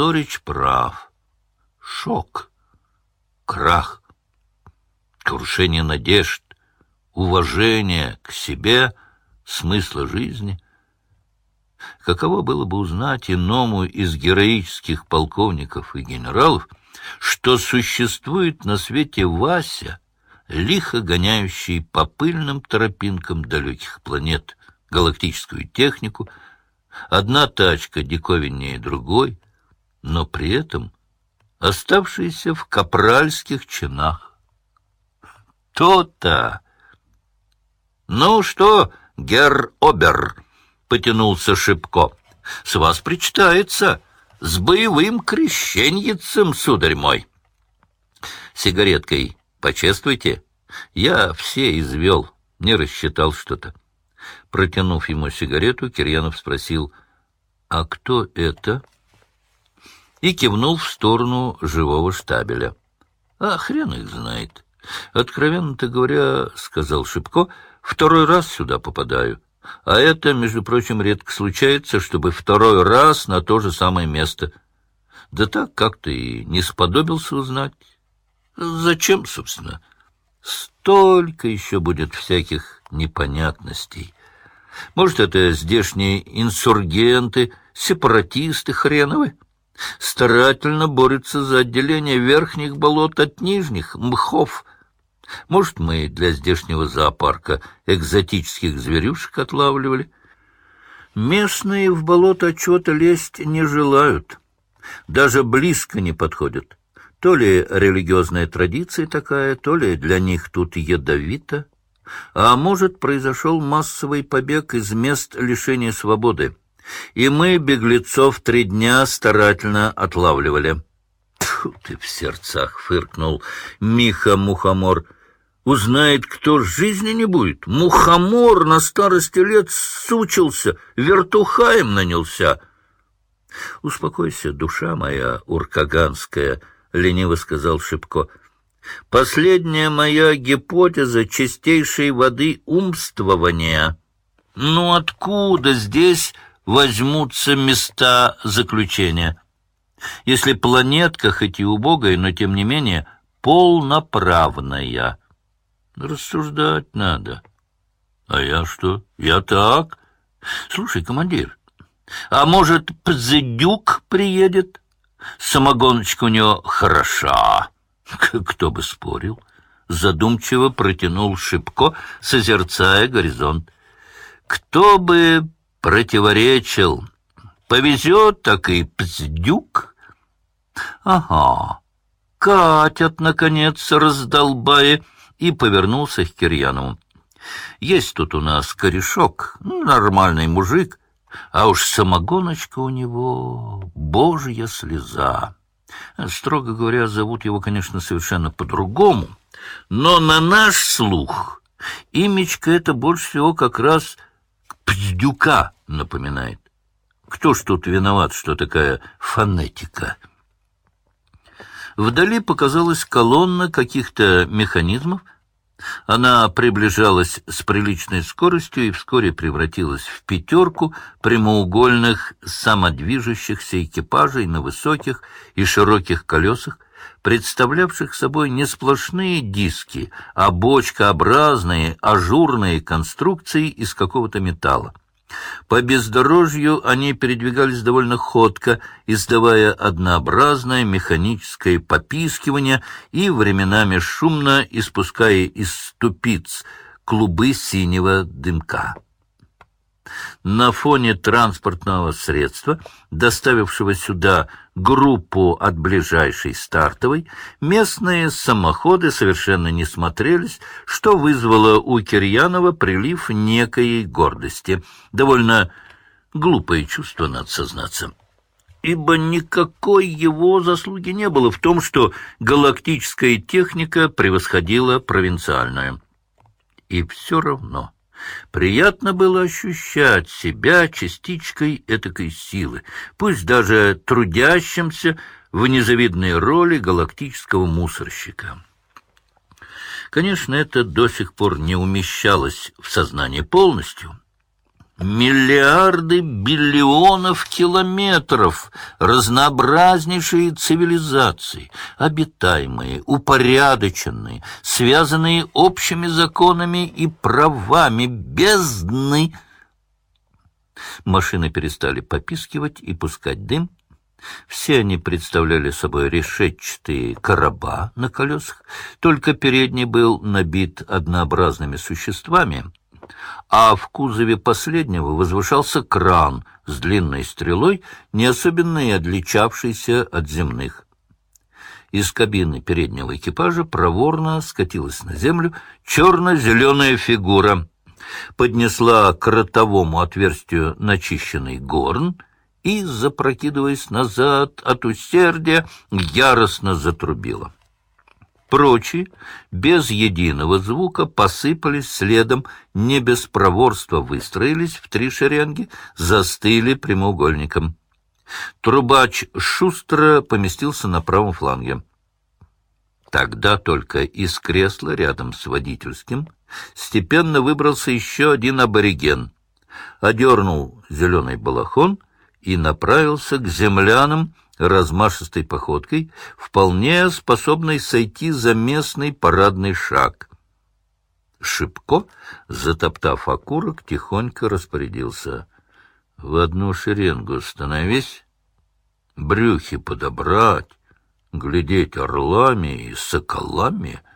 Зорич прав. Шок, крах, крушение надежд, уважение к себе, смысла жизни. Каково было бы узнать иному из героических полковников и генералов, что существует на свете Вася, лихо гоняющий по пыльным тропинкам далеких планет галактическую технику, одна тачка диковиннее другой, но при этом оставшийся в капральских чинах. То-то! Ну что, герр Обер, потянулся Шипко, с вас причитается с боевым крещеньицем, сударь мой. Сигареткой почествуйте. Я все извел, не рассчитал что-то. Протянув ему сигарету, Кирьянов спросил, «А кто это?» И кивнул в сторону живого штабеля. «А хрен их знает. Откровенно-то говоря, — сказал Шипко, — второй раз сюда попадаю. А это, между прочим, редко случается, чтобы второй раз на то же самое место. Да так как-то и не сподобился узнать. Зачем, собственно? Столько еще будет всяких непонятностей». Может, это здешние инсургенты, сепаратисты хреновы? Старательно борются за отделение верхних болот от нижних, мхов. Может, мы для здешнего зоопарка экзотических зверюшек отлавливали? Местные в болото отчего-то лезть не желают, даже близко не подходят. То ли религиозная традиция такая, то ли для них тут ядовито. А может, произошел массовый побег из мест лишения свободы, и мы беглецов три дня старательно отлавливали. Тьфу ты в сердцах фыркнул Миха Мухомор. Узнает, кто жизни не будет. Мухомор на старости лет сучился, вертухаем нанялся. Успокойся, душа моя уркаганская, — лениво сказал Шипко. Последняя моя гипотеза чистейшей воды умствования. Ну откуда здесь возьмутся места заключения? Если планетка хоть и убогая, но тем не менее полноправная. Рассуждать надо. А я что? Я так. Слушай, командир, а может, Пзыдюк приедет? Самогоночка у него хороша. Кто бы спорил? Задумчиво протянул Шипко, созерцая горизонт. Кто бы противоречил? Повезет, так и пздюк. Ага, катят, наконец, раздолбая, и повернулся к Кирьянову. Есть тут у нас корешок, нормальный мужик, а уж самогоночка у него божья слеза. Строго говоря, зовут его, конечно, совершенно по-другому, но на наш слух имечко это больше всего как раз Пздюка напоминает. Кто ж тут виноват, что такая фонетика? Вдали показалась колонна каких-то механизмов, она приближалась с приличной скоростью и вскоре превратилась в пятерку прямоугольных самодвижущихся экипажей на высоких и широких колесах, представлявших собой не сплошные диски, а бочкообразные ажурные конструкции из какого-то металла. По бездорожью они передвигались довольно ходко, издавая однообразное механическое попискивание и временами шумно испуская из ступиц клубы синего дымка. На фоне транспортного средства, доставившего сюда группу от ближайшей стартовой, местные самоходы совершенно не смотрелись, что вызвало у Кирьянова прилив некой гордости. Довольно глупое чувство, надо сознаться. Ибо никакой его заслуги не было в том, что галактическая техника превосходила провинциальную. И все равно... Приятно было ощущать себя частичкой этакой силы, пусть даже трудящимся в незавидной роли галактического мусорщика. Конечно, это до сих пор не умещалось в сознание полностью. Миллиарды биллионов километров, разнообразнейшие цивилизации, обитаемые, упорядоченные, связанные общими законами и правами, бездны. Машины перестали попискивать и пускать дым. Все они представляли собой решетчатые короба на колесах, только передний был набит однообразными существами — а в кузове последнего возвышался кран с длинной стрелой, не особенно и отличавшийся от земных. Из кабины переднего экипажа проворно скатилась на землю черно-зеленая фигура, поднесла к ротовому отверстию начищенный горн и, запрокидываясь назад от усердия, яростно затрубила. Прочие, без единого звука, посыпались следом, не без проворства выстроились в три шеренги, застыли прямоугольником. Трубач шустро поместился на правом фланге. Тогда только из кресла рядом с водительским степенно выбрался еще один абориген, одернул зеленый балахон и направился к землянам, размашистой походкой, вполне способной сойти за местный парадный шаг. Шипко, затоптав окурок, тихонько распорядился. — В одну шеренгу становись, брюхи подобрать, глядеть орлами и соколами —